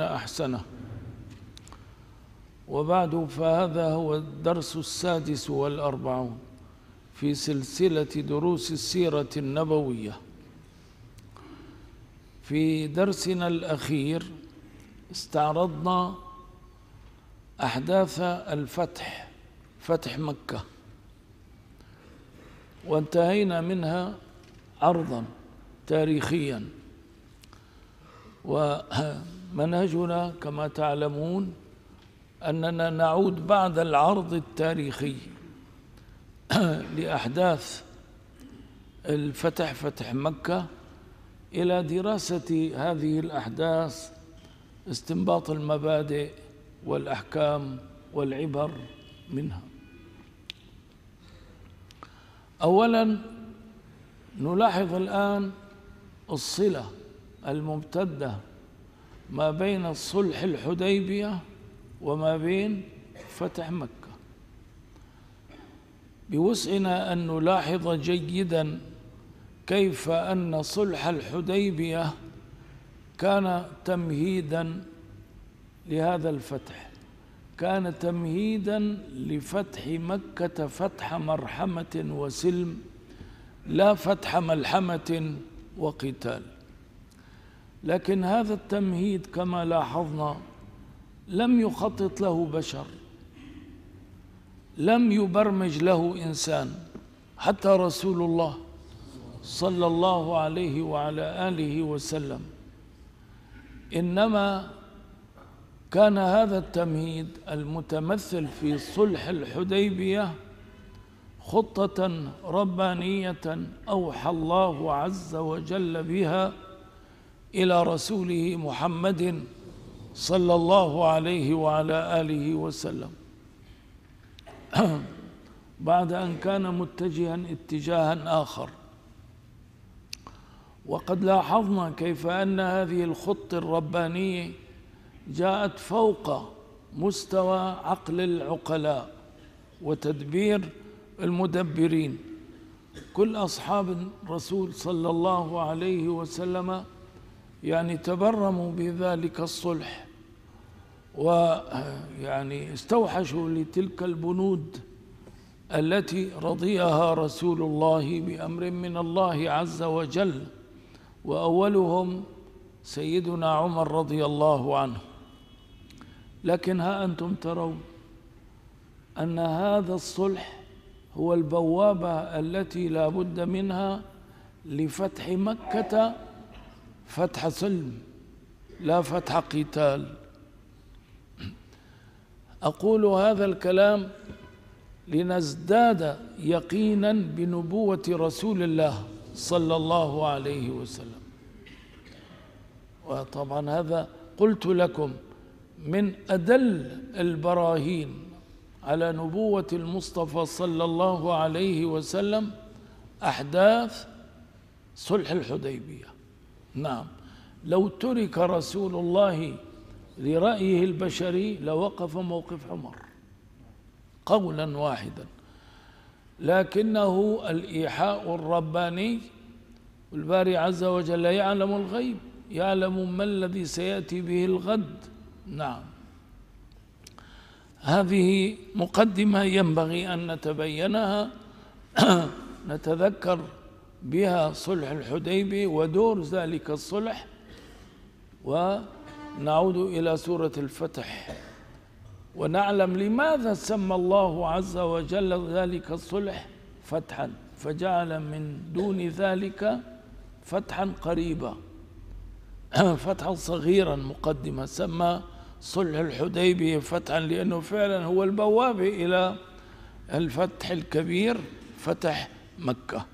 أحسنه. وبعد فهذا هو الدرس السادس والأربعون في سلسلة دروس السيرة النبوية. في درسنا الأخير استعرضنا أحداث الفتح فتح مكة. وانتهينا منها عرضا تاريخيا. ومنهجنا كما تعلمون أننا نعود بعد العرض التاريخي لأحداث الفتح فتح مكة إلى دراسة هذه الأحداث استنباط المبادئ والأحكام والعبر منها. أولا نلاحظ الآن الصلة الممتدة ما بين الصلح الحديبية وما بين فتح مكة. بوسعنا أن نلاحظ جيدا كيف أن صلح الحديبية كان تمهيدا لهذا الفتح كان تمهيدا لفتح مكة فتح مرحمة وسلم لا فتح ملحمة وقتال. لكن هذا التمهيد كما لاحظنا لم يخطط له بشر لم يبرمج له إنسان حتى رسول الله صلى الله عليه وعلى آله وسلم. إنما كان هذا التمهيد المتمثل في صلح الحديبية خطة ربانية أوحى الله عز وجل بها إلى رسوله محمد صلى الله عليه وعلى آله وسلم. بعد أن كان متجها اتجاها آخر. وقد لاحظنا كيف أن هذه الخطة الربانية جاءت فوق مستوى عقل العقلاء وتدبير المدبرين. كل أصحاب الرسول صلى الله عليه وسلم يعني تبرموا بذلك الصلح ويعني استوحشوا لتلك البنود التي رضيها رسول الله بأمر من الله عز وجل وأولهم سيدنا عمر رضي الله عنه. لكن ها أنتم ترون أن هذا الصلح هو البوابة التي لا بد منها لفتح مكة فتح سلم لا فتح قتال. أقول هذا الكلام لنزداد يقينا بنبوة رسول الله صلى الله عليه وسلم. وطبعا هذا قلت لكم من أدل البراهين على نبوة المصطفى صلى الله عليه وسلم أحداث صلح الحديبية. نعم. لو ترك رسول الله لرأيه البشري لوقف موقف عمر. قولا واحدا. لكنه الإيحاء الرباني الباري عز وجل يعلم الغيب يعلم ما الذي سيأتي به الغد. نعم. هذه مقدمة ينبغي أن نتبينها. نتذكر بها صلح الحديبي ودور ذلك الصلح ونعود إلى سورة الفتح. ونعلم لماذا سمى الله عز وجل ذلك الصلح فتحا فجعل من دون ذلك فتحا قريبا. فتحا صغيرا مقدمة سمى صلح الحديبية فتحا لأنه فعلا هو البوابة إلى الفتح الكبير فتح مكة.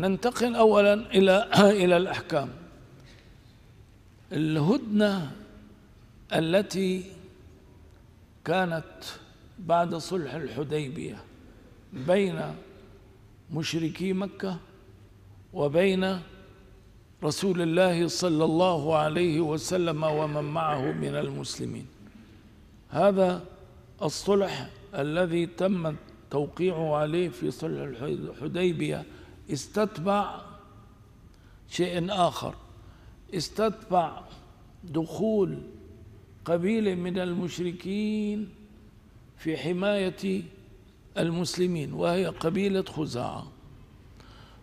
ننتقل أولا إلى إلى الأحكام. الهدنة التي كانت بعد صلح الحديبية بين مشركي مكة وبين رسول الله صلى الله عليه وسلم ومن معه من المسلمين. هذا الصلح الذي تم توقيعه عليه في صلح الحديبية استتبع شيء آخر. استتبع دخول قبيلة من المشركين في حماية المسلمين وهي قبيلة خزاعة.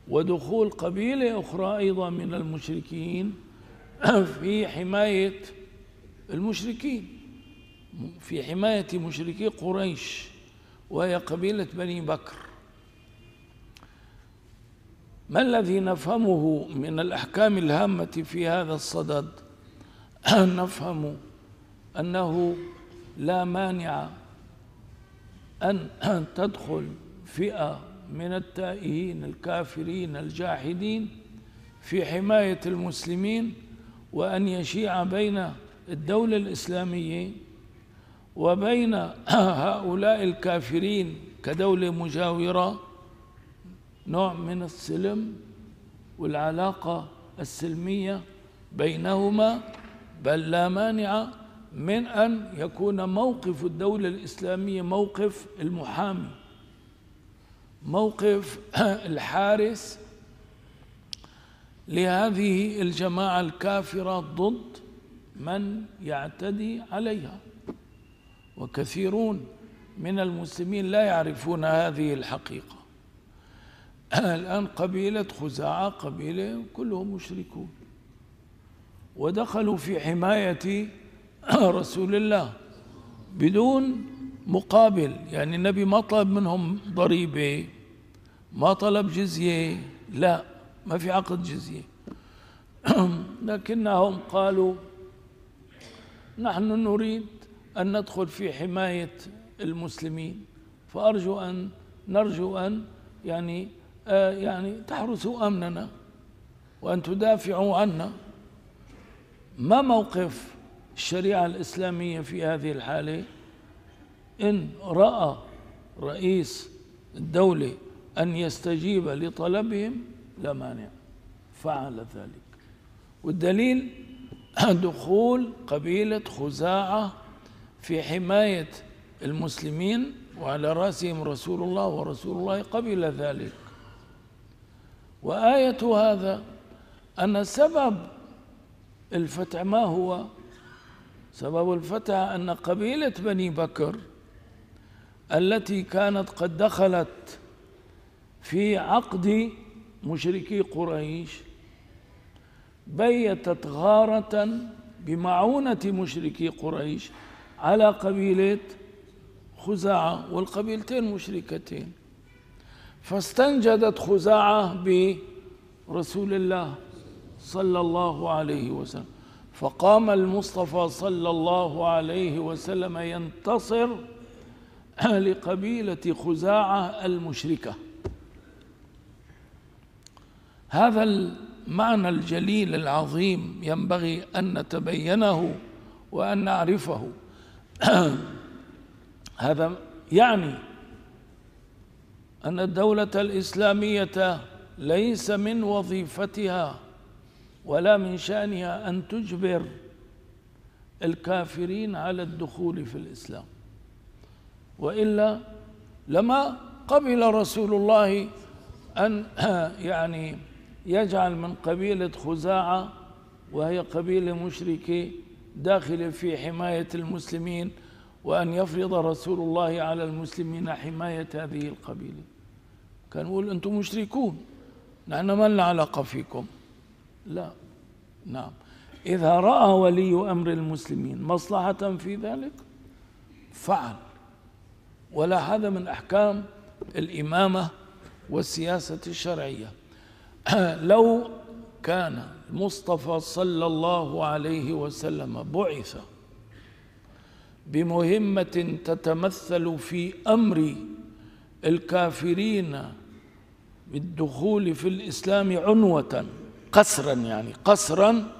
ودخول قبيلة أخرى أيضا من المشركين في حماية المشركين في حماية مشركي قريش وهي قبيلة بني بكر. ما الذي نفهمه من الأحكام الهامة في هذا الصدد؟ نفهم أنه لا مانع أن تدخل فئة من التائهين الكافرين الجاحدين في حماية المسلمين وأن يشيع بين الدولة الإسلامية وبين هؤلاء الكافرين كدولة مجاورة نوع من السلم والعلاقة السلمية بينهما بل لا مانع من أن يكون موقف الدولة الإسلامية موقف المحامي موقف الحارس لهذه الجماعة الكافرة ضد من يعتدي عليها. وكثيرون من المسلمين لا يعرفون هذه الحقيقة. الآن قبيلة خزاعة قبيلة كلهم مشركون. ودخلوا في حماية رسول الله بدون مقابل. يعني النبي ما طلب منهم ضريبة ما طلب جزية لا ما في عقد جزية. لكنهم قالوا نحن نريد أن ندخل في حماية المسلمين. فأرجو أن نرجو أن يعني يعني تحرسوا أمننا وأن تدافعوا عنا. ما موقف الشريعة الإسلامية في هذه الحالة؟ إن رأى رئيس الدولة أن يستجيب لطلبهم لا مانع فعل ذلك. والدليل دخول قبيلة خزاعة في حماية المسلمين وعلى رأسهم رسول الله ورسول الله قبل ذلك. وآية هذا أن سبب الفتح ما هو؟ سبب الفتح أن قبيلة بني بكر التي كانت قد دخلت في عقد مشركي قريش بيتت غارة بمعونة مشركي قريش على قبيلة خزاعة والقبيلتين مشركتين. فاستنجدت خزاعة برسول الله صلى الله عليه وسلم. فقام المصطفى صلى الله عليه وسلم ينتصر لقبيلة خزاعة المشركة. هذا المعنى الجليل العظيم ينبغي أن نتبينه وأن نعرفه. هذا يعني أن الدولة الإسلامية ليس من وظيفتها ولا من شأنها أن تجبر الكافرين على الدخول في الإسلام. وإلا لما قبل رسول الله أن يعني يجعل من قبيلة خزاعة وهي قبيلة مشركة داخل في حماية المسلمين وأن يفرض رسول الله على المسلمين حماية هذه القبيلة. كان يقول أنتم مشركون. نحن ما لنا علاقة فيكم. لا. نعم. إذا رأى ولي أمر المسلمين مصلحة في ذلك فعل. ولا هذا من أحكام الإمامة والسياسة الشرعية. لو كان المصطفى صلى الله عليه وسلم بعث بمهمة تتمثل في أمر الكافرين بالدخول في الإسلام عنوة قسرا يعني قسرا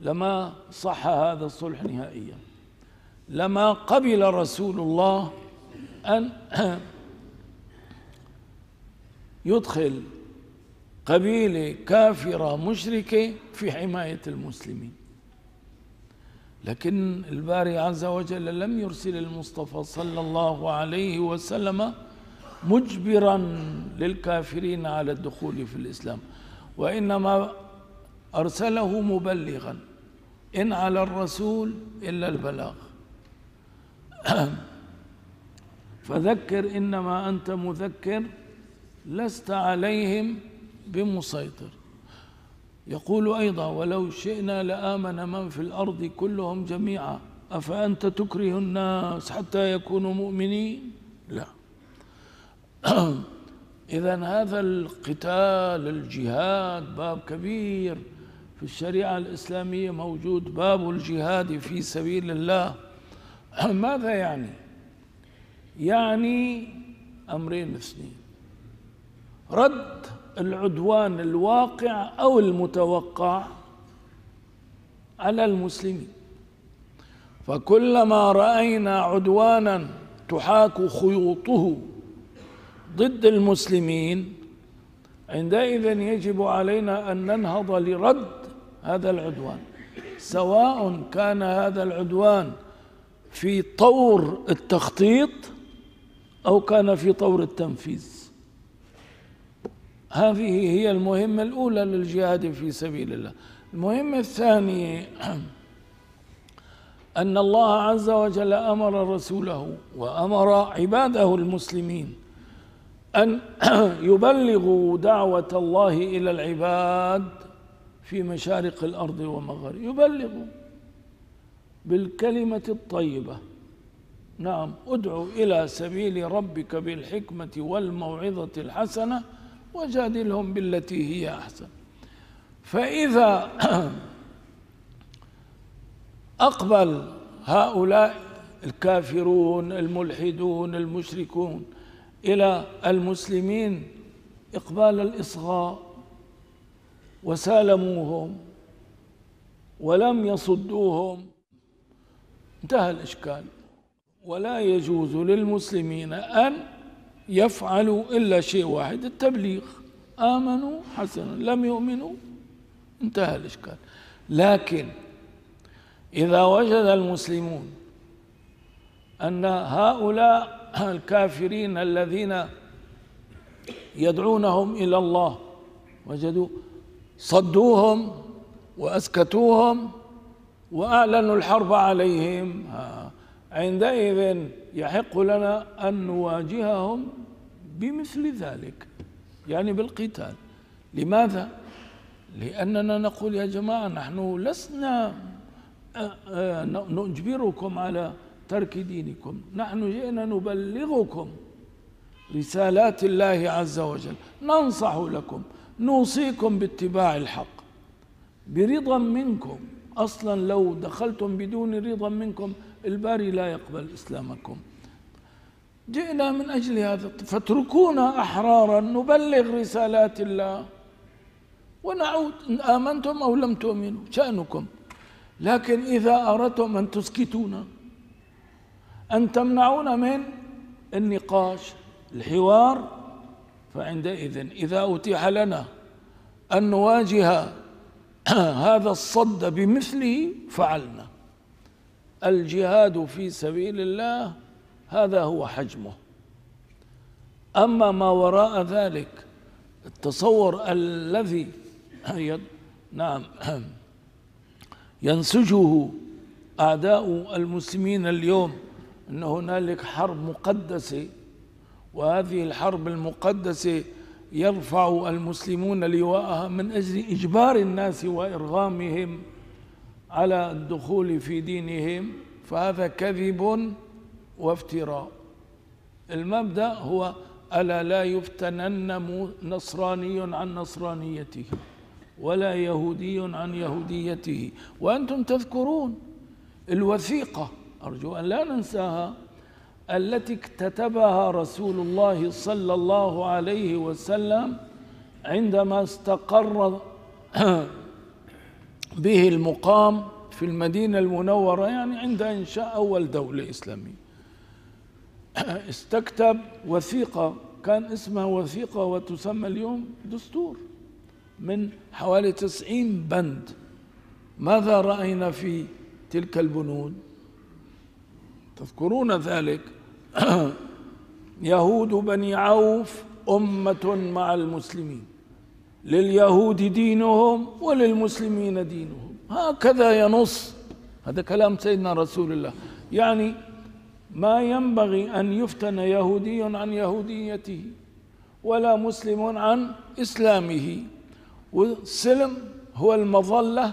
لما صح هذا الصلح نهائيا. لما قبل رسول الله أن يدخل قبيلة كافرة مشركة في حماية المسلمين. لكن الباري عز وجل لم يرسل المصطفى صلى الله عليه وسلم مجبرا للكافرين على الدخول في الإسلام وإنما أرسله مبلغا إن على الرسول إلا البلاغ. فذكر إنما أنت مذكر لست عليهم بمسيطر. يقول أيضا ولو شئنا لآمن من في الأرض كلهم جميعا أفأنت تكره الناس حتى يكونوا مؤمنين؟ لا. إذا هذا القتال الجهاد باب كبير. في الشريعة الإسلامية موجود باب الجهاد في سبيل الله. ماذا يعني؟ يعني أمرين اثنين. رد العدوان الواقع أو المتوقع على المسلمين. فكلما رأينا عدوانا تحاك خيوطه ضد المسلمين عندئذ يجب علينا أن ننهض لرد هذا العدوان. سواء كان هذا العدوان في طور التخطيط أو كان في طور التنفيذ. هذه هي المهمة الأولى للجهاد في سبيل الله. المهمة الثانية أن الله عز وجل أمر رسوله وأمر عباده المسلمين أن يبلغوا دعوة الله إلى العباد في مشارق الأرض ومغارب يبلغوا بالكلمة الطيبة. نعم ادعو إلى سبيل ربك بالحكمة والموعظة الحسنة وجادلهم بالتي هي أحسن. فإذا أقبل هؤلاء الكافرون الملحدون المشركون إلى المسلمين إقبال الإصغاء وسالموهم ولم يصدوهم. انتهى الإشكال. ولا يجوز للمسلمين أن يفعلوا إلا شيء واحد التبليغ. آمنوا حسنا لم يؤمنوا انتهى الإشكال. لكن إذا وجد المسلمون أن هؤلاء الكافرين الذين يدعونهم إلى الله وجدوا صدوهم وأسكتوهم وأعلنوا الحرب عليهم عندئذ يحق لنا أن نواجههم بمثل ذلك يعني بالقتال لماذا؟ لأننا نقول يا جماعة نحن لسنا نجبركم على ترك دينكم نحن جئنا نبلغكم رسالات الله عز وجل ننصح لكم نوصيكم باتباع الحق برضا منكم أصلا لو دخلتم بدون رضا منكم الباري لا يقبل إسلامكم. جئنا من أجل هذا. فاتركونا أحرارا نبلغ رسالات الله. ونعود. إن آمنتم أو لم تؤمنوا شأنكم. لكن إذا أردتم أن تسكتونا أن تمنعونا من النقاش الحوار فعندئذ إذا أتيح لنا أن نواجه هذا الصد بمثله فعلنا. الجهاد في سبيل الله هذا هو حجمه. أما ما وراء ذلك التصور الذي نعم ينسجه أعداء المسلمين اليوم أن هنالك حرب مقدسة وهذه الحرب المقدسة يرفع المسلمون لواءها من أجل إجبار الناس وإرغامهم على الدخول في دينهم فهذا كذب وافتراء. المبدأ هو ألا لا يفتنن نصراني عن نصرانيته ولا يهودي عن يهوديته. وأنتم تذكرون الوثيقة أرجو أن لا ننساها التي اكتتبها رسول الله صلى الله عليه وسلم عندما استقر به المقام في المدينة المنورة يعني عند إنشاء أول دولة إسلامية. استكتب وثيقة كان اسمها وثيقة وتسمى اليوم دستور من حوالي تسعين بند. ماذا رأينا في تلك البنود؟ تذكرون ذلك؟ يهود بني عوف أمة مع المسلمين. لليهود دينهم وللمسلمين دينهم. هكذا ينص. هذا كلام سيدنا رسول الله. يعني ما ينبغي أن يفتن يهودي عن يهوديته ولا مسلم عن إسلامه. والسلم هو المظلة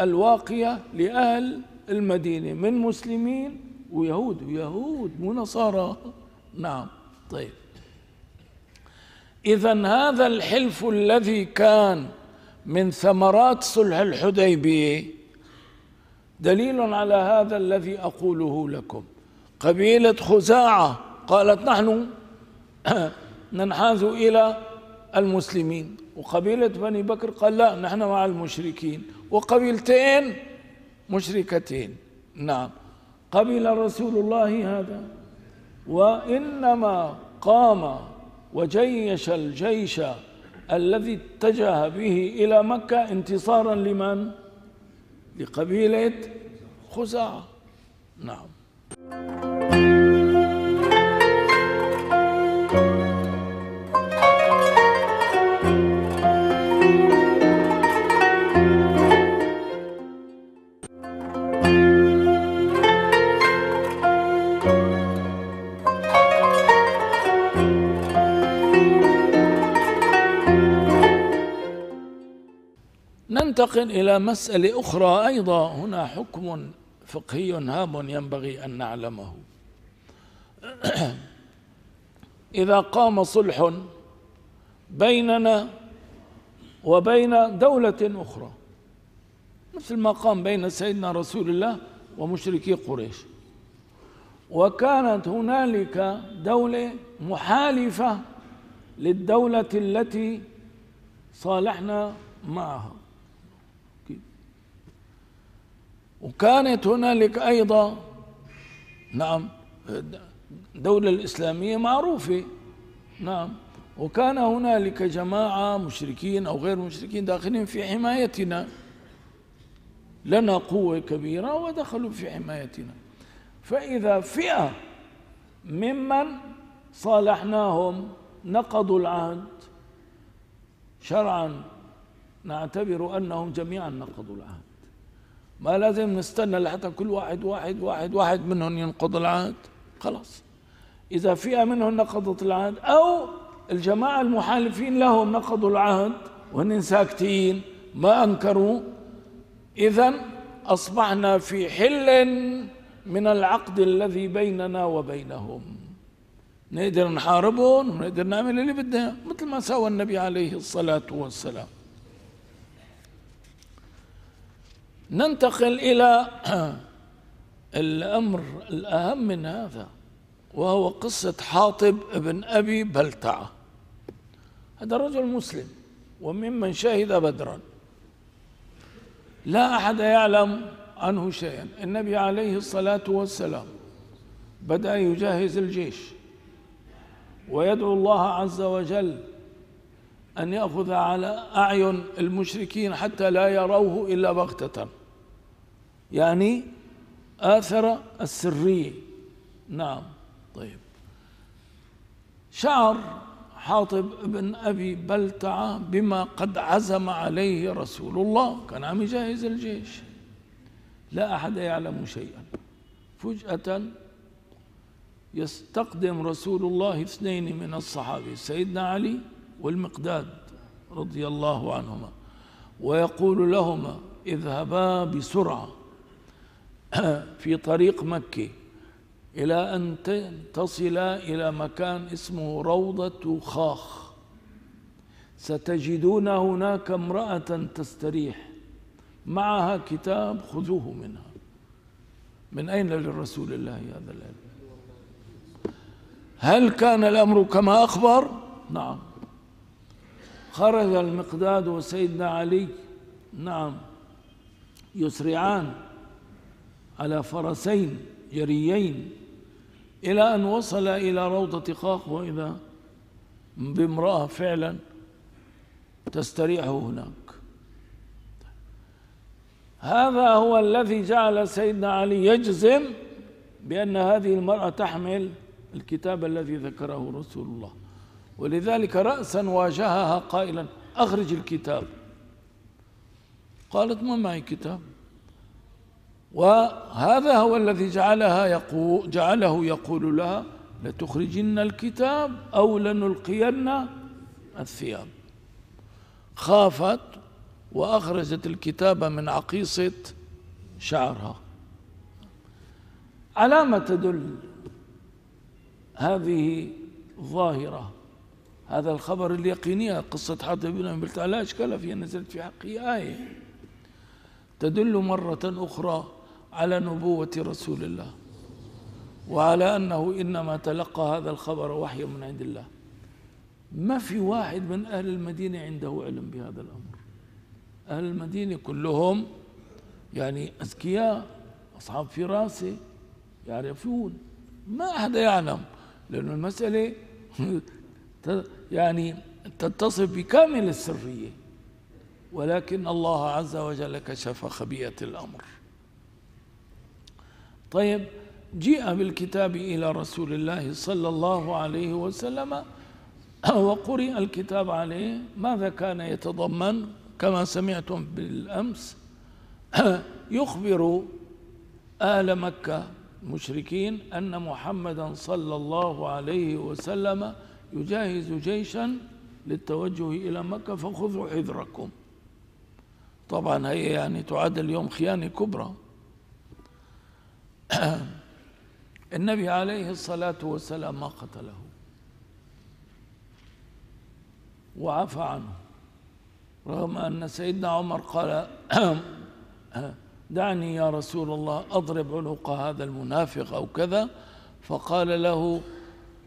الواقية لأهل المدينة من مسلمين ويهود. ويهود مو نصارى نعم. طيب. إذا هذا الحلف الذي كان من ثمرات صلح الحديبية دليل على هذا الذي أقوله لكم. قبيلة خزاعة قالت نحن ننحاز إلى المسلمين. وقبيلة بني بكر قال لا نحن مع المشركين. وقبيلتين مشركتين. نعم. قبل رسول الله هذا. وإنما قام وجيش الجيش الذي اتجه به إلى مكة انتصارا لمن؟ لقبيلة خزاعة نعم ننتقل إلى مسألة أخرى أيضا. هنا حكم فقهي هام ينبغي أن نعلمه. إذا قام صلح بيننا وبين دولة أخرى مثل ما قام بين سيدنا رسول الله ومشركي قريش. وكانت هنالك دولة محالفة للدولة التي صالحنا معها. وكانت هنالك أيضا نعم الدولة الإسلامية معروفة نعم وكان هنالك جماعة مشركين أو غير مشركين داخلين في حمايتنا. لنا قوة كبيرة ودخلوا في حمايتنا. فإذا فئة ممن صالحناهم نقضوا العهد. شرعا نعتبر أنهم جميعا نقضوا العهد. ما لازم نستنى لحتى كل واحد واحد واحد واحد منهم ينقض العهد. خلاص. إذا فئة منهم نقضت العهد أو الجماعة المحالفين لهم نقضوا العهد وهن ساكتين ما أنكروا إذا أصبحنا في حل من العقد الذي بيننا وبينهم. نقدر نحاربهم ونقدر نعمل اللي بدنا مثل ما سوى النبي عليه الصلاة والسلام. ننتقل إلى الأمر الأهم من هذا وهو قصة حاطب ابن أبي بلتعة. هذا رجل مسلم وممن شهد بدرا. لا أحد يعلم عنه شيئا. النبي عليه الصلاة والسلام بدأ يجهز الجيش ويدعو الله عز وجل أن يأخذ على أعين المشركين حتى لا يروه إلا بغتة. يعني آثر السرية. نعم. طيب. شعر حاطب بن أبي بلتعة بما قد عزم عليه رسول الله. كان عم يجهز الجيش. لا أحد يعلم شيئا. فجأة يستقدم رسول الله اثنين من الصحابة سيدنا علي والمقداد رضي الله عنهما ويقول لهما اذهبا بسرعة. في طريق مكة إلى أن تصلا إلى مكان اسمه روضة خاخ. ستجدون هناك امرأة تستريح. معها كتاب خذوه منها. من أين للرسول الله هذا العلم؟ هل كان الأمر كما أخبر؟ نعم. خرج المقداد وسيدنا علي. نعم. يسرعان. على فرسين جريين إلى أن وصل إلى روضة قاق وإذا بامرأة فعلا تستريح هناك. هذا هو الذي جعل سيدنا علي يجزم بأن هذه المرأة تحمل الكتاب الذي ذكره رسول الله. ولذلك رأسا واجهها قائلا أخرج الكتاب. قالت ما معي كتاب؟ وهذا هو الذي جعلها يقول جعله يقول لها لتخرجن الكتاب أو لنلقين الثياب. خافت وأخرجت الكتاب من عقيصة شعرها. على ما تدل هذه ظاهرة. هذا الخبر اليقيني قصة حاتم بن أبي لا إشكال فيها نزلت في حقه آية. تدل مرة أخرى على نبوة رسول الله وعلى أنه إنما تلقى هذا الخبر وحيا من عند الله. ما في واحد من أهل المدينة عنده علم بهذا الأمر. أهل المدينة كلهم يعني أذكياء أصحاب فراسة يعرفون. ما أحد يعلم لأن المسألة يعني تتصف بكامل السرية. ولكن الله عز وجل كشف خبيئة الأمر. طيب جيء بالكتاب إلى رسول الله صلى الله عليه وسلم وقرئ الكتاب عليه. ماذا كان يتضمن؟ كما سمعتم بالأمس يخبر أهل مكة المشركين أن محمدا صلى الله عليه وسلم يجهز جيشا للتوجه إلى مكة فخذوا حذركم. طبعا هي يعني تعد اليوم خيانة كبرى. النبي عليه الصلاة والسلام ما قتله. وعفى عنه. رغم أن سيدنا عمر قال دعني يا رسول الله أضرب عنق هذا المنافق أو كذا. فقال له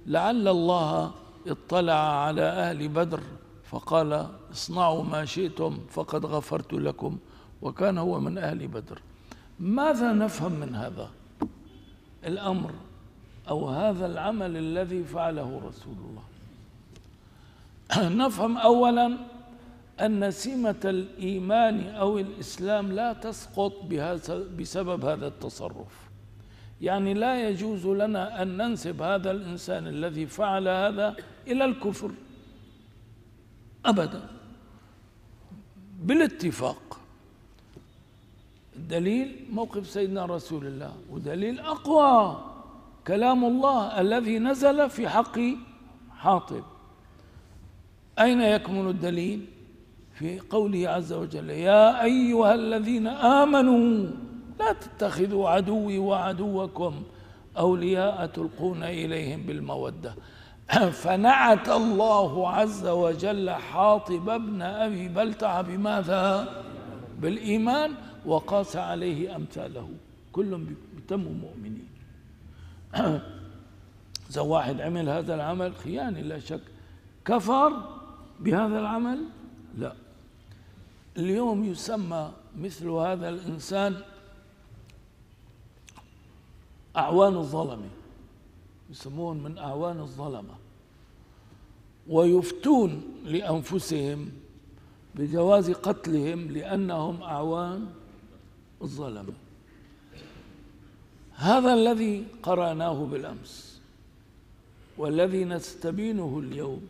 لعل الله اطلع على أهل بدر. فقال اصنعوا ما شئتم فقد غفرت لكم. وكان هو من أهل بدر. ماذا نفهم من هذا؟ الأمر أو هذا العمل الذي فعله رسول الله. نفهم أولا أن سمة الإيمان أو الإسلام لا تسقط بسبب هذا التصرف. يعني لا يجوز لنا أن ننسب هذا الإنسان الذي فعل هذا إلى الكفر. أبدا. بالاتفاق. الدليل موقف سيدنا رسول الله ودليل أقوى كلام الله الذي نزل في حق حاطب. أين يكمن الدليل؟ في قوله عز وجل يا أيها الذين آمنوا لا تتخذوا عدوي وعدوكم أولياء تلقون إليهم بالمودة. فنعت الله عز وجل حاطب ابن أبي بلتع بماذا؟ بالإيمان. وقاس عليه أمثاله. كلهم بتموا مؤمنين. إذا واحد عمل هذا العمل خيانة لا شك. كفر بهذا العمل؟ لا. اليوم يسمى مثل هذا الإنسان أعوان الظلمة. يسمون من أعوان الظلمة. ويفتون لأنفسهم بجواز قتلهم لأنهم أعوان الظلمة هذا الذي قرأناه بالأمس والذي نستبينه اليوم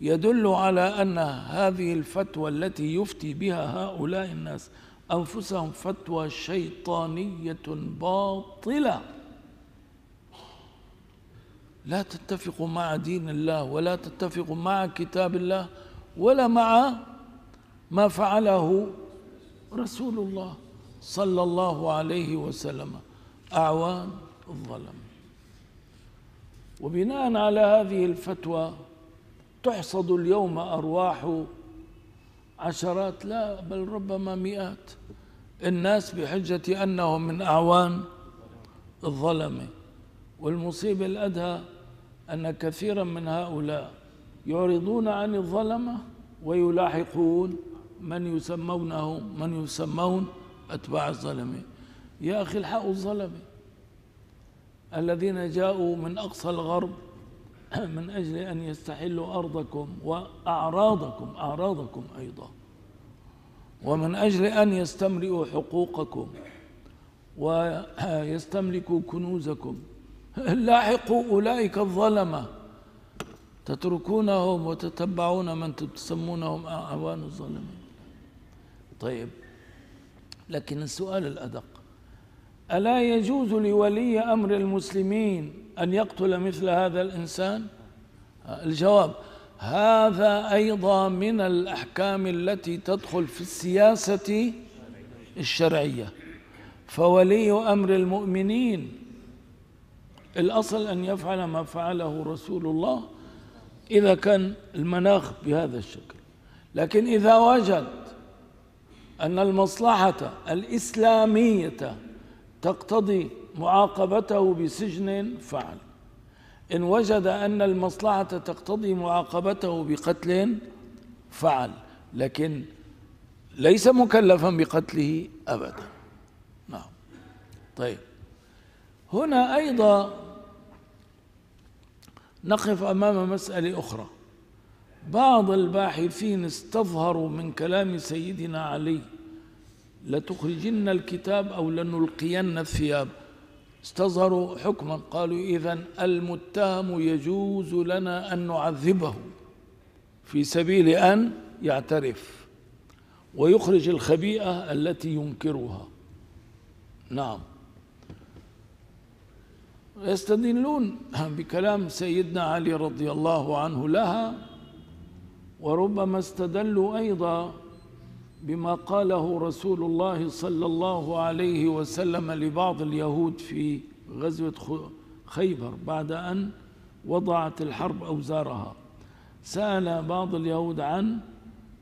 يدل على أن هذه الفتوى التي يفتي بها هؤلاء الناس أنفسهم فتوى شيطانية باطلة. لا تتفق مع دين الله ولا تتفق مع كتاب الله ولا مع ما فعله رسول الله. صلى الله عليه وسلم. أعوان الظلم. وبناء على هذه الفتوى تحصد اليوم أرواح عشرات لا بل ربما مئات الناس بحجة أنهم من أعوان الظلمة والمصيبة الأدهى أن كثيرا من هؤلاء يعرضون عن الظلمة ويلاحقون من يسمونه من يسمون أتباع الظلمة يا أخي الحق الظلمة الذين جاءوا من أقصى الغرب من أجل أن يستحلوا أرضكم وأعراضكم أعراضكم أيضا. ومن أجل أن يستمرئوا حقوقكم ويستملكوا كنوزكم. لاحقوا أولئك الظلمة تتركونهم وتتبعون من تسمونهم أعوان الظلمين طيب. لكن السؤال الأدق. ألا يجوز لولي أمر المسلمين أن يقتل مثل هذا الإنسان؟ الجواب هذا أيضا من الأحكام التي تدخل في السياسة الشرعية. فولي أمر المؤمنين الأصل أن يفعل ما فعله رسول الله إذا كان المناخ بهذا الشكل. لكن إذا وجد أن المصلحة الإسلامية تقتضي معاقبته بسجن فعل. إن وجد أن المصلحة تقتضي معاقبته بقتل فعل لكن ليس مكلفا بقتله أبدا. نعم. طيب. هنا أيضا نقف أمام مسألة أخرى. بعض الباحثين استظهروا من كلام سيدنا علي لتخرجن الكتاب أو لنلقين الثياب. استظهروا حكما قالوا إذا المتهم يجوز لنا أن نعذبه في سبيل أن يعترف ويخرج الخبيئة التي ينكرها. نعم. يستدلون بكلام سيدنا علي رضي الله عنه لها وربما استدلوا أيضا بما قاله رسول الله صلى الله عليه وسلم لبعض اليهود في غزوة خيبر بعد أن وضعت الحرب أوزارها. سأل بعض اليهود عن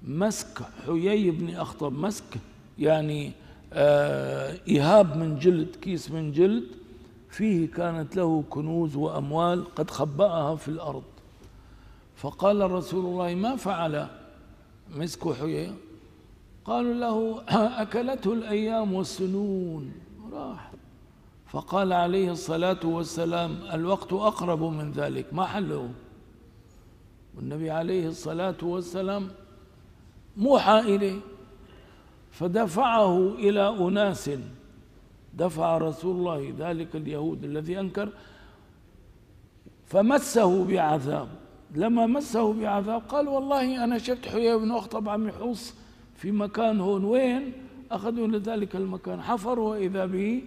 مسك حيي بن أخطب. مسك يعني آه إهاب من جلد كيس من جلد. فيه كانت له كنوز وأموال قد خبأها في الأرض. فقال رسول الله ما فعل مسك حيي؟ قالوا له أكلته الأيام والسنون؟ راح. فقال عليه الصلاة والسلام الوقت أقرب من ذلك ما حله؟ والنبي عليه الصلاة والسلام موحى إليه فدفعه إلى أناس. دفع رسول الله ذلك اليهود الذي أنكر فمسه بعذاب. لما مسه بعذاب قال والله أنا شفت حيي بن أخطب عم يحوص في مكان هون وين؟ أخذوا لذلك المكان حفروا وإذا به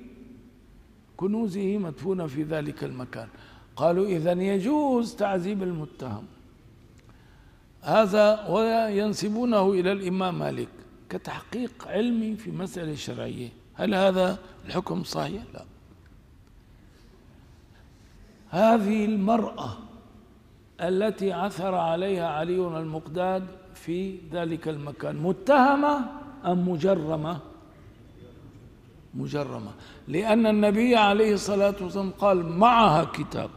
كنوزه مدفونة في ذلك المكان. قالوا إذا يجوز تعذيب المتهم. هذا وينسبونه إلى الإمام مالك كتحقيق علمي في مسألة شرعية. هل هذا الحكم صحيح؟ لا. هذه المرأة التي عثر عليها علي المقداد في ذلك المكان. متهمة أم مجرمة؟ مجرمة. لأن النبي عليه الصلاة والسلام قال معها كتاب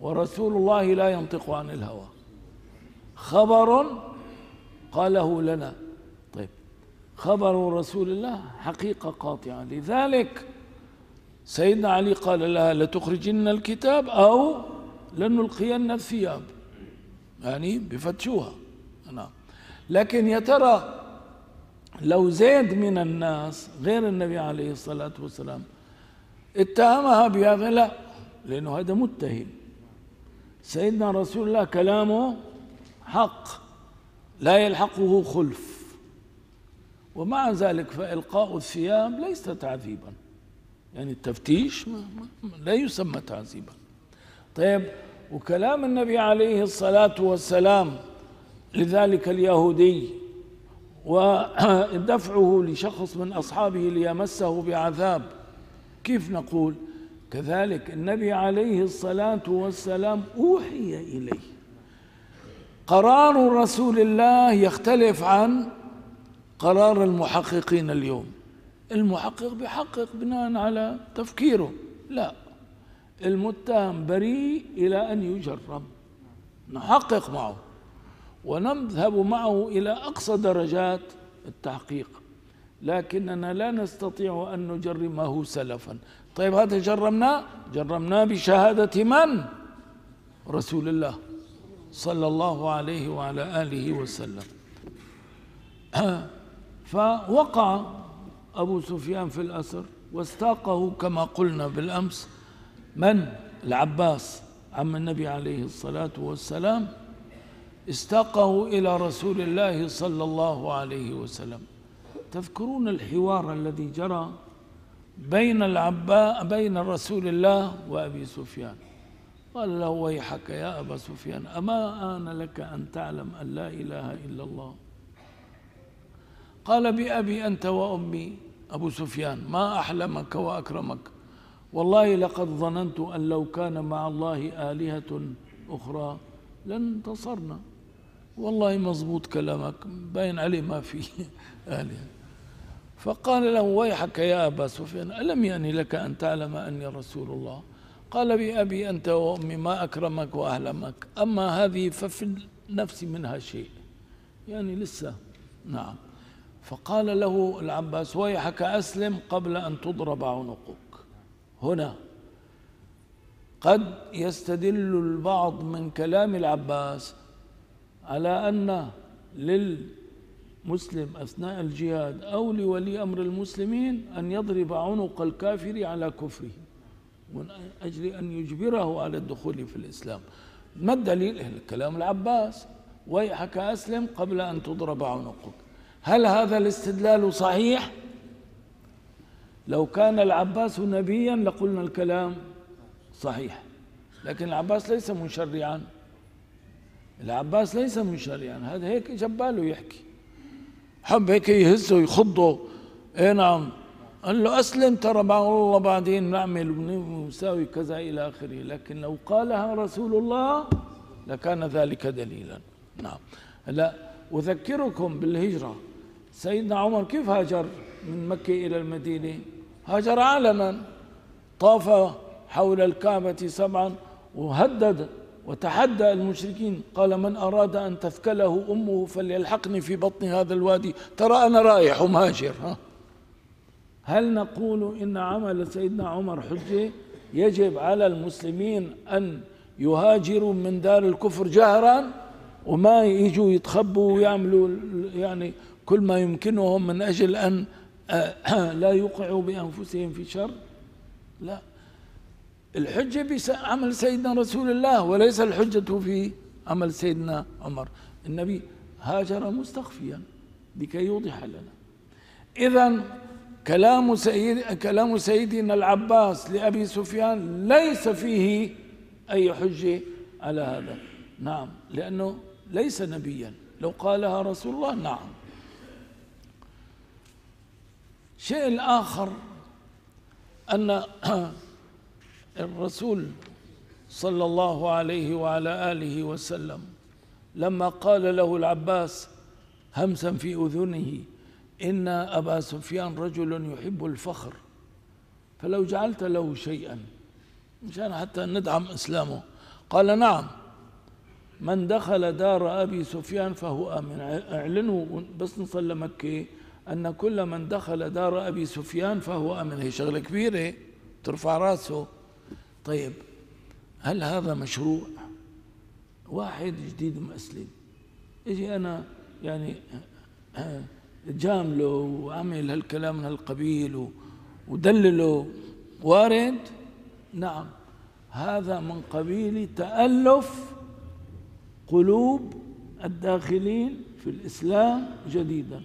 ورسول الله لا ينطق عن الهوى. خبر قاله لنا. طيب خبر رسول الله حقيقة قاطعة. لذلك سيدنا علي قال لها لتخرجن الكتاب أو لنلقين الثياب يعني بفتشوها. لكن يا ترى لو زيد من الناس غير النبي عليه الصلاة والسلام اتهمها بهذا؟ لا لأنه هذا متهم. سيدنا رسول الله كلامه حق لا يلحقه خلف. ومع ذلك فإلقاء الثياب ليس تعذيبا. يعني التفتيش لا يسمى تعذيبا. طيب وكلام النبي عليه الصلاة والسلام لذلك اليهودي ودفعه لشخص من أصحابه ليمسه بعذاب. كيف نقول؟ كذلك النبي عليه الصلاة والسلام أوحي إليه. قرار رسول الله يختلف عن قرار المحققين اليوم. المحقق بيحقق بناء على تفكيره. لا المتهم بريء إلى أن يجرم. نحقق معه. ونذهب معه إلى أقصى درجات التحقيق. لكننا لا نستطيع أن نجرمه سلفا. طيب هذا جرمناه جرمناه بشهادة من؟ رسول الله صلى الله عليه وعلى آله وسلم. فوقع أبو سفيان في الأسر واستاقه كما قلنا بالأمس من؟ العباس عم النبي عليه الصلاة والسلام. استاقه إلى رسول الله صلى الله عليه وسلم. تذكرون الحوار الذي جرى بين العباء بين رسول الله وأبي سفيان. قال له ويحك يا أبا سفيان أما آن لك أن تعلم أن لا إله إلا الله؟ قال بأبي أنت وأمي أبو سفيان ما أحلمك وأكرمك. والله لقد ظننت أن لو كان مع الله آلهة أخرى لانتصرنا. والله مضبوط كلامك باين عليه ما في آلهة. فقال له ويحك يا أبا سفيان ألم يعني لك أن تعلم أني رسول الله؟ قال بأبي أنت وأمي ما أكرمك وأهلمك أما هذه ففي النفس منها شيء. يعني لسه. نعم. فقال له العباس ويحك أسلم قبل أن تضرب عنقك. هنا. قد يستدل البعض من كلام العباس على أن للمسلم أثناء الجهاد أو لولي أمر المسلمين أن يضرب عنق الكافر على كفره من أجل أن يجبره على الدخول في الإسلام. ما الدليل؟ كلام العباس. ويحك أسلم قبل أن تضرب عنقك. هل هذا الاستدلال صحيح؟ لو كان العباس نبيا لقلنا الكلام صحيح. لكن العباس ليس مشرعا العباس ليس مشرعا هذا هيك جباله يحكي. حب هيك يهزه ويخضه. اي نعم. قال له أسلم ترى مع الله بعدين نعمل ونساوي كذا إلى آخره. لكن لو قالها رسول الله لكان ذلك دليلا. نعم. لا أذكركم بالهجرة. سيدنا عمر كيف هاجر من مكة إلى المدينة؟ هاجر علنا طاف حول الكعبة سبعا وهدد وتحدى المشركين. قال من أراد أن تثكله أمه فليلحقني في بطن هذا الوادي. ترى أنا رايح ومهاجر ها؟ هل نقول إن عمل سيدنا عمر حجة يجب على المسلمين أن يهاجروا من دار الكفر جهرا؟ وما يجوا يتخبوا ويعملوا يعني كل ما يمكنهم من أجل أن لا يوقعوا بأنفسهم في شر؟ لا. الحجة بعمل سيدنا رسول الله وليس الحجة في عمل سيدنا عمر. النبي هاجر مستخفيا لكي يوضح لنا. إذا كلام سيد كلام سيدنا العباس لأبي سفيان ليس فيه أي حجة على هذا. نعم لأنه ليس نبيا. لو قالها رسول الله نعم. شيء الآخر أن الرسول صلى الله عليه وعلى آله وسلم لما قال له العباس همسا في أذنه إن أبا سفيان رجل يحب الفخر. فلو جعلت له شيئا مشان حتى ندعم إسلامه. قال نعم من دخل دار أبي سفيان فهو آمن. اعلنوا بس نصل لمكة أن كل من دخل دار أبي سفيان فهو آمن. هي شغلة كبيرة ترفع راسه. طيب هل هذا مشروع؟ واحد جديد مسلم أجي أنا يعني جامله وعمل هالكلام من هالقبيل ودلله. وارد؟ نعم. هذا من قبيل تألف قلوب الداخلين في الإسلام جديدا.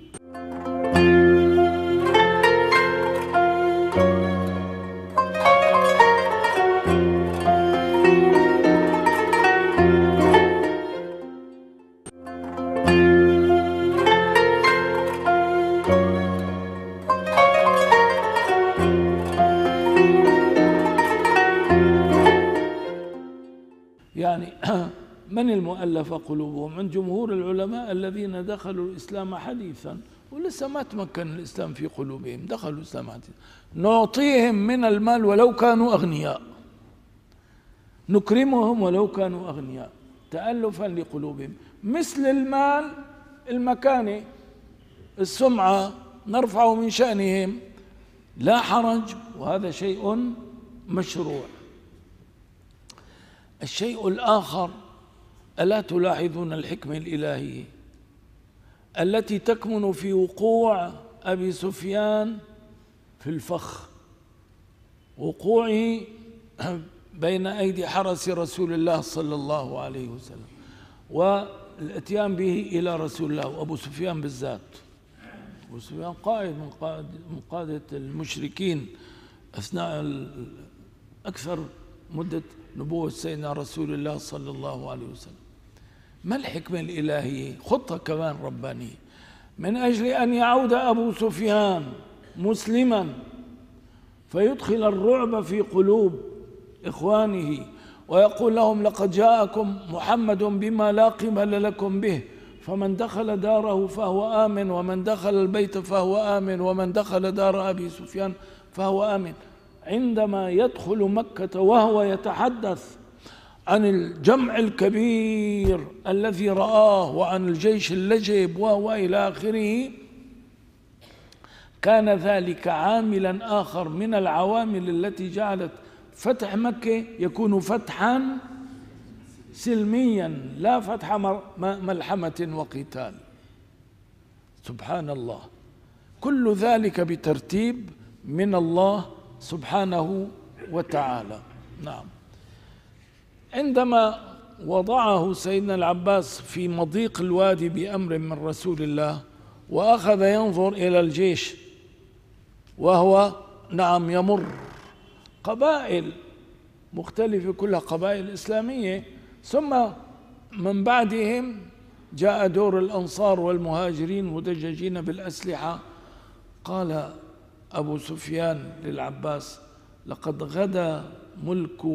من المؤلف قلوبهم؟ من جمهور العلماء الذين دخلوا الإسلام حديثا ولسه ما تمكن الإسلام في قلوبهم دخلوا الإسلام حديثا. نعطيهم من المال ولو كانوا أغنياء. نكرمهم ولو كانوا أغنياء. تألفا لقلوبهم. مثل المال المكاني السمعة نرفع من شأنهم. لا حرج وهذا شيء مشروع. الشيء الآخر ألا تلاحظون الحكمة الإلهية التي تكمن في وقوع أبي سفيان في الفخ وقوعه بين أيدي حرس رسول الله صلى الله عليه وسلم والإتيان به إلى رسول الله وأبو سفيان بالذات. أبو سفيان قائد من قائد من قادة المشركين أثناء أكثر مدة نبوة سيدنا رسول الله صلى الله عليه وسلم. ما الحكمة الإلهية؟ خطة كمان ربانية. من أجل أن يعود أبو سفيان مسلما فيدخل الرعب في قلوب إخوانه ويقول لهم لقد جاءكم محمد بما لا قبل لكم به فمن دخل داره فهو آمن ومن دخل البيت فهو آمن ومن دخل دار أبي سفيان فهو آمن. عندما يدخل مكة وهو يتحدث عن الجمع الكبير الذي رآه وعن الجيش اللجب وهو إلى آخره كان ذلك عاملا آخر من العوامل التي جعلت فتح مكة يكون فتحا سلميا لا فتح ملحمة وقتال. سبحان الله. كل ذلك بترتيب من الله سبحانه وتعالى. نعم. عندما وضعه سيدنا العباس في مضيق الوادي بأمر من رسول الله وأخذ ينظر إلى الجيش وهو نعم يمر. قبائل مختلفة كلها قبائل إسلامية. ثم من بعدهم جاء دور الأنصار والمهاجرين مدججين بالأسلحة. قال أبو سفيان للعباس لقد غدا ملك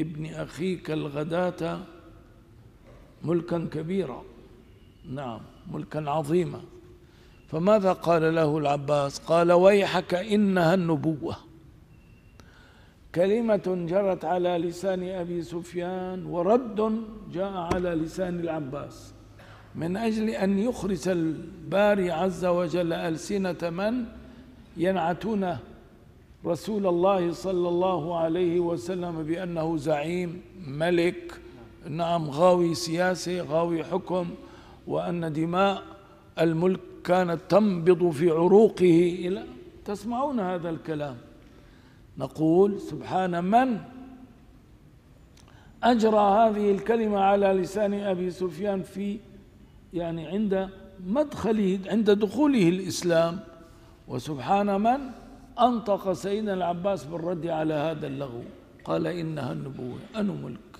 ابن أخيك الغداة ملكا كبيرا. نعم ملكا عظيما. فماذا قال له العباس؟ قال ويحك إنها النبوة. كلمة جرت على لسان أبي سفيان ورد جاء على لسان العباس. من أجل أن يخرس الباري عز وجل ألسنة من ينعتون رسول الله صلى الله عليه وسلم بأنه زعيم ملك نعم غاوي سياسة غاوي حكم وأن دماء الملك كانت تنبض في عروقه إلى تسمعون هذا الكلام. نقول سبحان من أجرى هذه الكلمة على لسان أبي سفيان في يعني عند مدخله عند دخوله الإسلام. وسبحان من أنطق سيدنا العباس بالرد على هذا اللغو. قال إنها النبوة أنا ملك.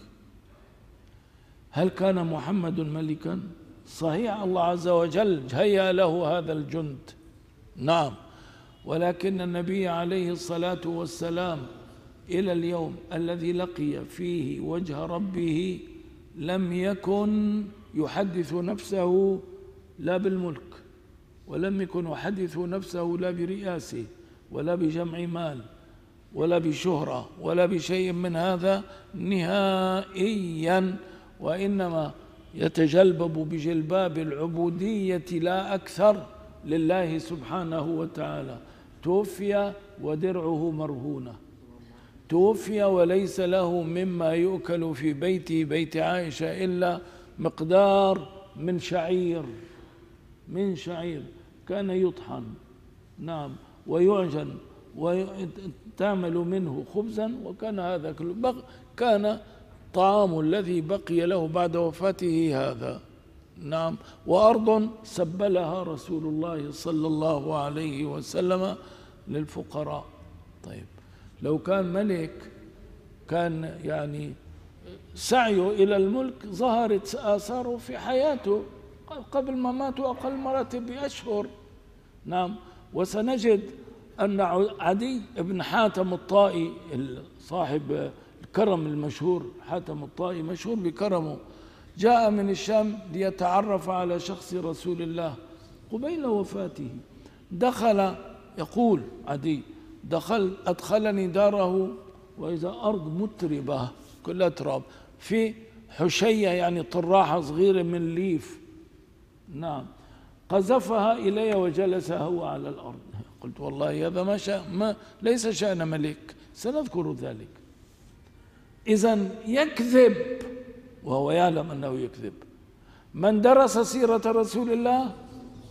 هل كان محمد ملكا؟ صحيح الله عز وجل هيا له هذا الجند. نعم. ولكن النبي عليه الصلاة والسلام إلى اليوم الذي لقي فيه وجه ربه لم يكن يحدث نفسه لا بالملك ولم يكن يحدث نفسه لا برئاسه. ولا بجمع مال ولا بشهرة ولا بشيء من هذا نهائيا وإنما يتجلبب بجلباب العبودية لا أكثر لله سبحانه وتعالى. توفي ودرعه مرهونة. توفي وليس له مما يؤكل في بيته بيت عائشة إلا مقدار من شعير من شعير كان يطحن. نعم. ويعجن وتعمل منه خبزا وكان هذا كله كان طعام الذي بقي له بعد وفاته هذا. نعم. وأرض سبلها رسول الله صلى الله عليه وسلم للفقراء. طيب. لو كان ملك كان يعني سعيه إلى الملك ظهرت آثاره في حياته قبل ما مات أقل مراتب بأشهر. نعم. وسنجد أن عدي بن حاتم الطائي صاحب الكرم المشهور حاتم الطائي مشهور بكرمه جاء من الشام ليتعرف على شخص رسول الله قبيل وفاته. دخل يقول عدي دخل أدخلني داره وإذا أرض متربة كلها تراب. في حشية يعني طراحة صغيرة من ليف. نعم. قذفها إلي وجلس هو على الأرض. قلت والله هذا ما شاء ما ليس شأن ملك سنذكر ذلك. إذا يكذب وهو يعلم أنه يكذب. من درس سيرة رسول الله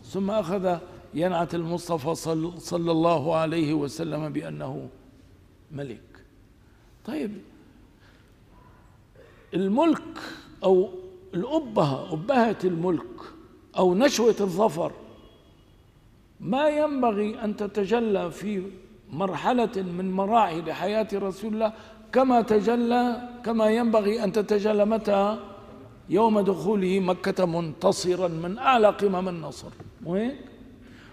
ثم أخذ ينعت المصطفى صلى الله عليه وسلم بأنه ملك طيب الملك أو الأبهة أبهة الملك أو نشوة الظفر. ما ينبغي أن تتجلى في مرحلة من مراحل حياة رسول الله كما تجلى كما ينبغي أن تتجلى متى؟ يوم دخوله مكة منتصرا من أعلى قمم النصر.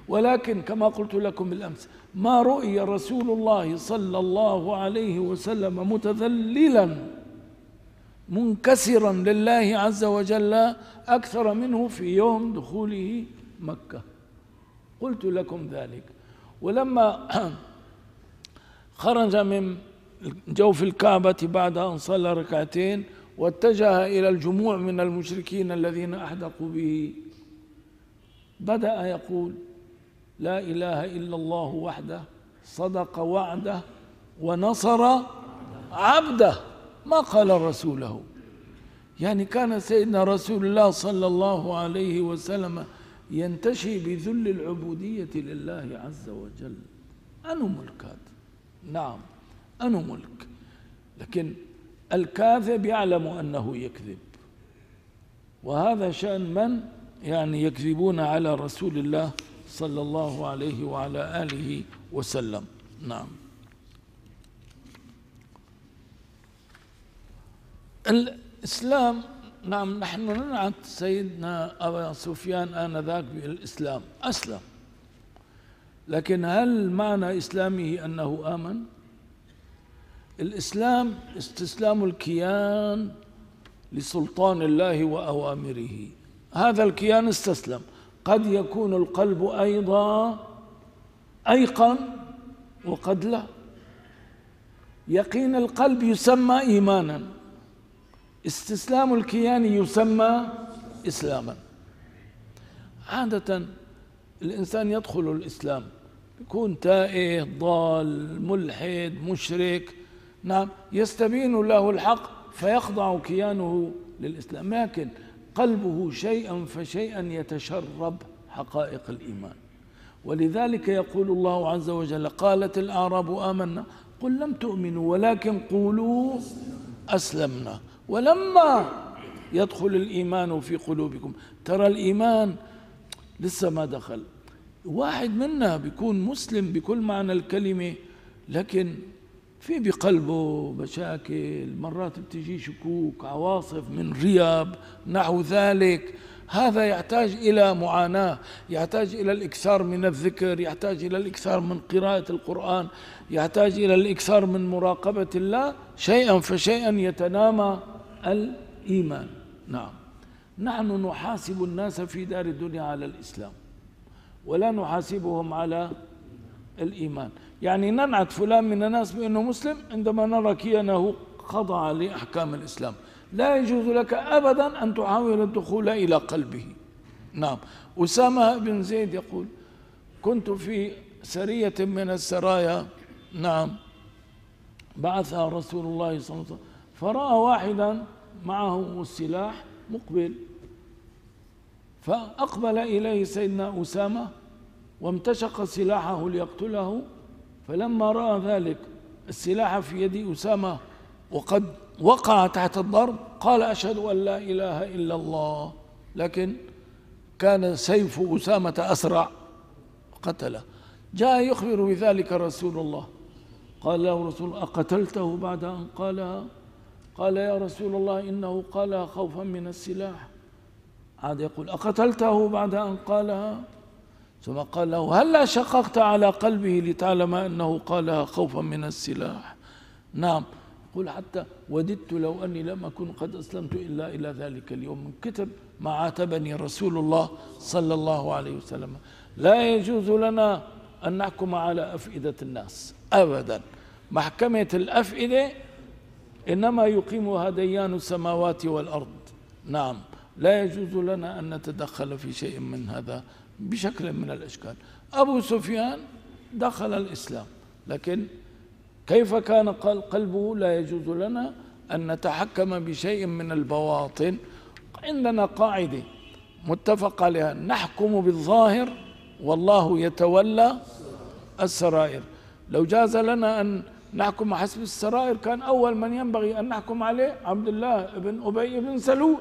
ولكن كما قلت لكم بالأمس ما رؤي رسول الله صلى الله عليه وسلم متذللا منكسرا لله عز وجل أكثر منه في يوم دخوله مكة. قلت لكم ذلك. ولما خرج من جوف الكعبة بعد أن صلى ركعتين واتجه إلى الجموع من المشركين الذين أحدقوا به. بدأ يقول لا إله إلا الله وحده صدق وعده ونصر عبده. ما قال رسوله. يعني كان سيدنا رسول الله صلى الله عليه وسلم ينتشي بذل العبودية لله عز وجل. أنو ملكات نعم أنو ملك. لكن الكاذب يعلم أنه يكذب. وهذا شأن من؟ يعني يكذبون على رسول الله صلى الله عليه وعلى آله وسلم. نعم. الإسلام نعم نحن ننعت سيدنا أبا سفيان آنذاك بالإسلام أسلم. لكن هل معنى إسلامه أنه آمن؟ الإسلام استسلام الكيان لسلطان الله وأوامره. هذا الكيان استسلم. قد يكون القلب أيضا أيقن وقد لا. يقين القلب يسمى إيمانا. استسلام الكيان يسمى إسلاما. عادة الإنسان يدخل الإسلام يكون تائه ضال ملحد مشرك نعم يستبين له الحق فيخضع كيانه للإسلام لكن قلبه شيئا فشيئا يتشرب حقائق الإيمان. ولذلك يقول الله عز وجل قالت الأعراب آمنا قل لم تؤمنوا ولكن قولوا أسلمنا. ولما يدخل الإيمان في قلوبكم ترى الإيمان لسه ما دخل. واحد منا بيكون مسلم بكل معنى الكلمة لكن في بقلبه مشاكل مرات بتجي شكوك عواصف من رياب نحو ذلك. هذا يحتاج إلى معاناة يحتاج إلى الإكثار من الذكر يحتاج إلى الإكثار من قراءة القرآن يحتاج إلى الإكثار من مراقبة الله. شيئا فشيئا يتنامى. الإيمان. نعم. نحن نحاسب الناس في دار الدنيا على الإسلام ولا نحاسبهم على الإيمان. يعني ننعت فلان من الناس بأنه مسلم عندما نرى كيانه خضع لأحكام الإسلام. لا يجوز لك أبدا أن تحاول الدخول إلى قلبه. نعم. أسامة بن زيد يقول كنت في سرية من السرايا. نعم. بعثها رسول الله صلى الله عليه وسلم. فرأى واحدا معه السلاح مقبل. فأقبل إليه سيدنا أسامة وامتشق سلاحه ليقتله. فلما رأى ذلك السلاح في يد أسامة وقد وقع تحت الضرب قال أشهد أن لا إله إلا الله. لكن كان سيف أسامة أسرع قتله جاء يخبر بذلك رسول الله. قال له رسول أقتلته بعد أن قالها؟ قال يا رسول الله إنه قالها خوفا من السلاح. عاد يقول أقتلته بعد أن قالها؟ ثم قال له هلا شققت على قلبه لتعلم أنه قالها خوفا من السلاح؟ نعم. يقول حتى وددت لو أني لم أكن قد أسلمت إلا إلى ذلك اليوم من كتب ما عاتبني رسول الله صلى الله عليه وسلم. لا يجوز لنا أن نحكم على أفئدة الناس أبدا. محكمة الأفئدة إنما يقيمها ديان السماوات والأرض. نعم. لا يجوز لنا أن نتدخل في شيء من هذا بشكل من الأشكال. أبو سفيان دخل الإسلام لكن كيف كان قلبه؟ لا يجوز لنا أن نتحكم بشيء من البواطن. عندنا قاعدة متفق عليها نحكم بالظاهر والله يتولى السرائر. لو جاز لنا أن نحكم حسب السرائر. كان أول من ينبغي أن نحكم عليه عبد الله بن أبي بن سلول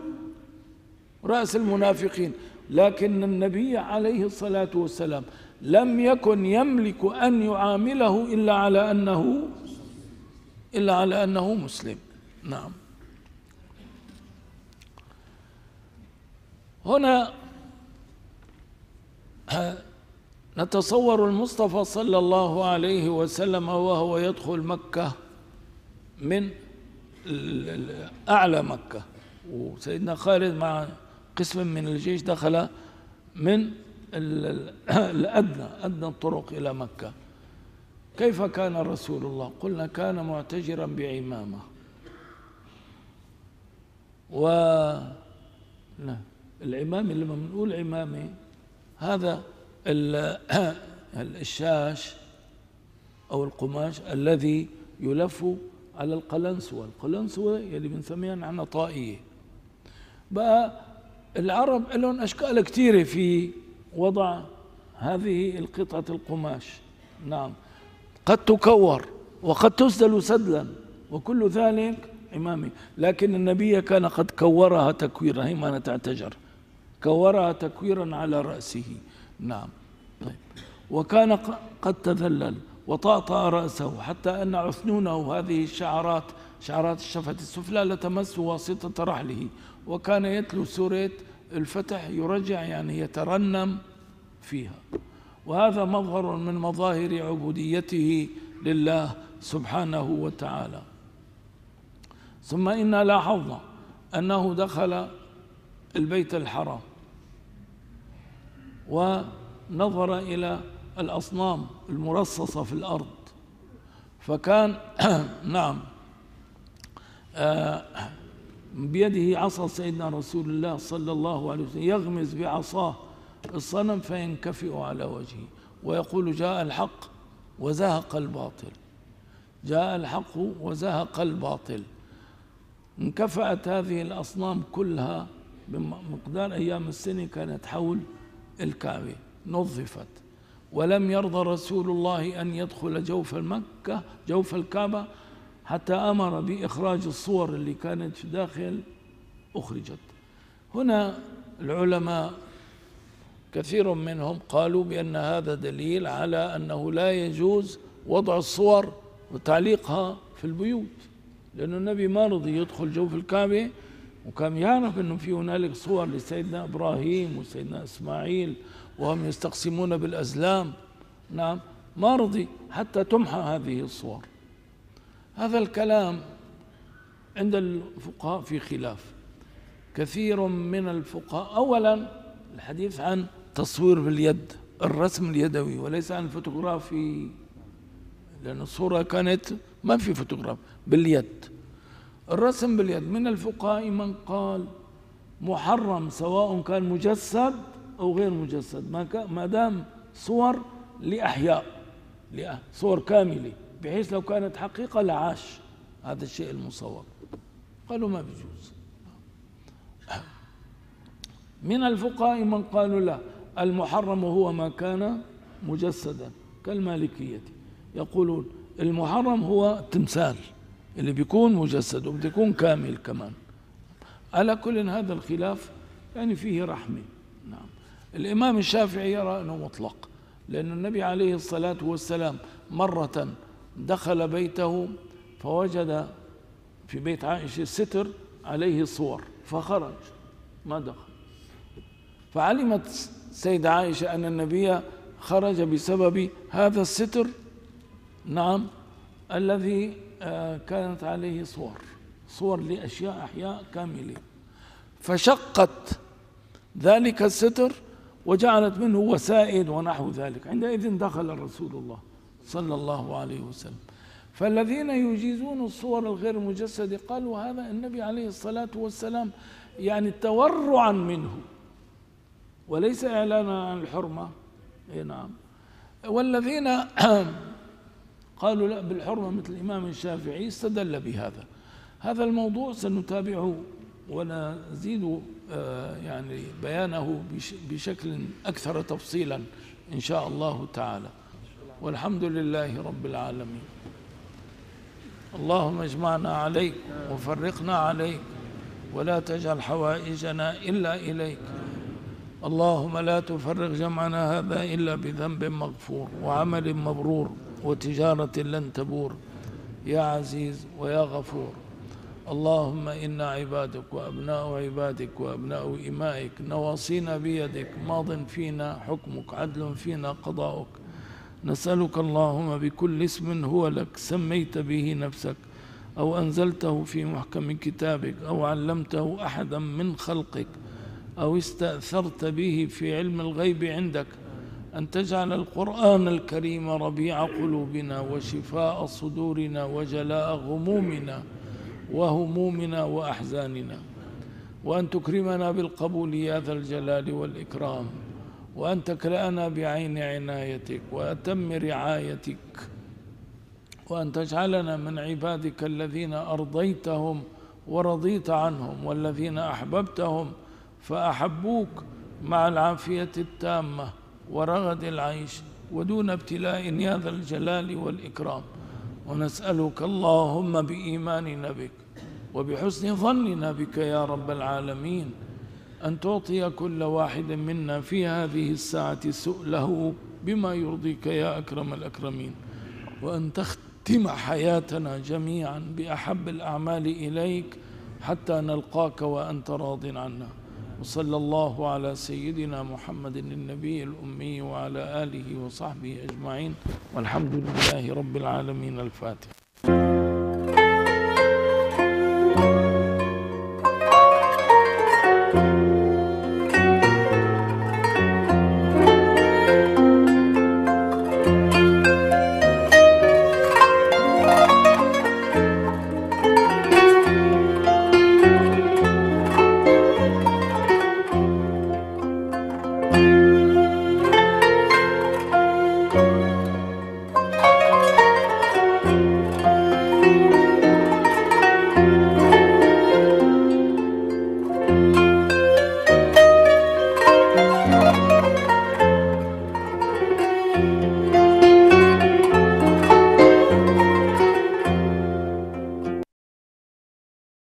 رأس المنافقين. لكن النبي عليه الصلاة والسلام لم يكن يملك أن يعامله إلا على أنه إلا على أنه مسلم. نعم. هنا نتصور المصطفى صلى الله عليه وسلم وهو يدخل مكة من أعلى مكة. وسيدنا خالد مع قسم من الجيش دخل من الأدنى أدنى الطرق إلى مكة. كيف كان رسول الله؟ قلنا كان معتجرا بعمامة. و لا العمامة لما بنقول عمامة هذا الشاش أو القماش الذي يلف على القلنسوة. القلنسوة اللي بنسميها نحن طائية. بقى العرب لهم أشكال كثيرة في وضع هذه القطعة القماش. نعم. قد تكور وقد تسدل سدلا وكل ذلك إمامي لكن النبي كان قد كورها تكويرا هي ما تعتجر كورها تكويرا على رأسه. نعم. طيب. وكان قد تذلل وطأطأ رأسه حتى أن عثنونه هذه الشعرات شعرات الشفة السفلى لتمس واسطة رحله. وكان يتلو سورة الفتح يرجع يعني يترنم فيها. وهذا مظهر من مظاهر عبوديته لله سبحانه وتعالى. ثم إنا لاحظنا أنه دخل البيت الحرام. ونظر إلى الأصنام المرصصة في الأرض. فكان نعم آه بيده عصا سيدنا رسول الله صلى الله عليه وسلم يغمز بعصاه الصنم فينكفئ على وجهه ويقول جاء الحق وزهق الباطل. جاء الحق وزهق الباطل. انكفأت هذه الأصنام كلها بمقدار أيام السنة كانت حول الكعبة نظفت. ولم يرضى رسول الله أن يدخل جوف المكة جوف الكعبة حتى أمر بإخراج الصور اللي كانت في داخل أخرجت. هنا العلماء كثير منهم قالوا بأن هذا دليل على أنه لا يجوز وضع الصور وتعليقها في البيوت لأن النبي ما رضي يدخل جوف الكعبة وكان يعرف أنه في هنالك صور لسيدنا إبراهيم وسيدنا إسماعيل وهم يستقسمون بالأزلام. نعم ما رضي حتى تمحى هذه الصور. هذا الكلام عند الفقهاء في خلاف. كثير من الفقهاء أولا الحديث عن تصوير باليد الرسم اليدوي وليس عن الفوتوغرافي لأن الصورة كانت ما في فوتوغراف باليد. الرسم باليد. من الفقهاء من قال محرم سواء كان مجسد أو غير مجسد. ما دام صور لأحياء صور كاملة بحيث لو كانت حقيقة لعاش هذا الشيء المصور. قالوا ما بيجوز من الفقهاء من قالوا لا المحرم هو ما كان مجسدا كالمالكية. يقولون المحرم هو التمثال اللي بيكون مجسد وبيكون كامل كمان. على كل هذا الخلاف يعني فيه رحمة. نعم. الإمام الشافعي يرى أنه مطلق لأن النبي عليه الصلاة والسلام مرة دخل بيته فوجد في بيت عائشة ستر عليه صور فخرج ما دخل. فعلمت سيدة عائشة أن النبي خرج بسبب هذا الستر نعم الذي كانت عليه صور صور لأشياء أحياء كاملة. فشقت ذلك الستر وجعلت منه وسائد ونحو ذلك. عندئذ دخل رسول الله صلى الله عليه وسلم. فالذين يجيزون الصور الغير مجسدة قالوا هذا النبي عليه الصلاة والسلام يعني تورعا منه. وليس إعلانا عن الحرمة. اي نعم. والذين قالوا لا بالحرمة مثل الإمام الشافعي استدل بهذا. هذا الموضوع سنتابعه ونزيد آه، يعني بيانه بشكل أكثر تفصيلا إن شاء الله تعالى. والحمد لله رب العالمين. اللهم اجمعنا عليك وفرقنا عليك ولا تجعل حوائجنا إلا إليك. اللهم لا تفرق جمعنا هذا إلا بذنب مغفور وعمل مبرور. وتجارة لن تبور. يا عزيز ويا غفور. اللهم إنا عبادك وأبناء عبادك وأبناء إمائك نواصينا بيدك. ماض فينا حكمك عدل فينا قضاؤك. نسألك اللهم بكل اسم هو لك سميت به نفسك أو أنزلته في محكم كتابك أو علمته أحدا من خلقك أو استأثرت به في علم الغيب عندك. أن تجعل القرآن الكريم ربيع قلوبنا وشفاء صدورنا وجلاء غمومنا وهمومنا وأحزاننا. وأن تكرمنا بالقبول يا ذا الجلال والإكرام. وأن تكلأنا بعين عنايتك وأتم رعايتك. وأن تجعلنا من عبادك الذين أرضيتهم ورضيت عنهم والذين أحببتهم فأحبوك مع العافية التامة ورغد العيش ودون ابتلاء يا ذا الجلال والإكرام. ونسألك اللهم بإيماننا بك وبحسن ظننا بك يا رب العالمين. أن تعطي كل واحد منا في هذه الساعة سؤله بما يرضيك يا أكرم الأكرمين. وأن تختم حياتنا جميعا بأحب الأعمال إليك حتى نلقاك وأنت راض عنا. وصلى الله على سيدنا محمد النبي الأمي وعلى آله وصحبه أجمعين والحمد لله رب العالمين الفاتح.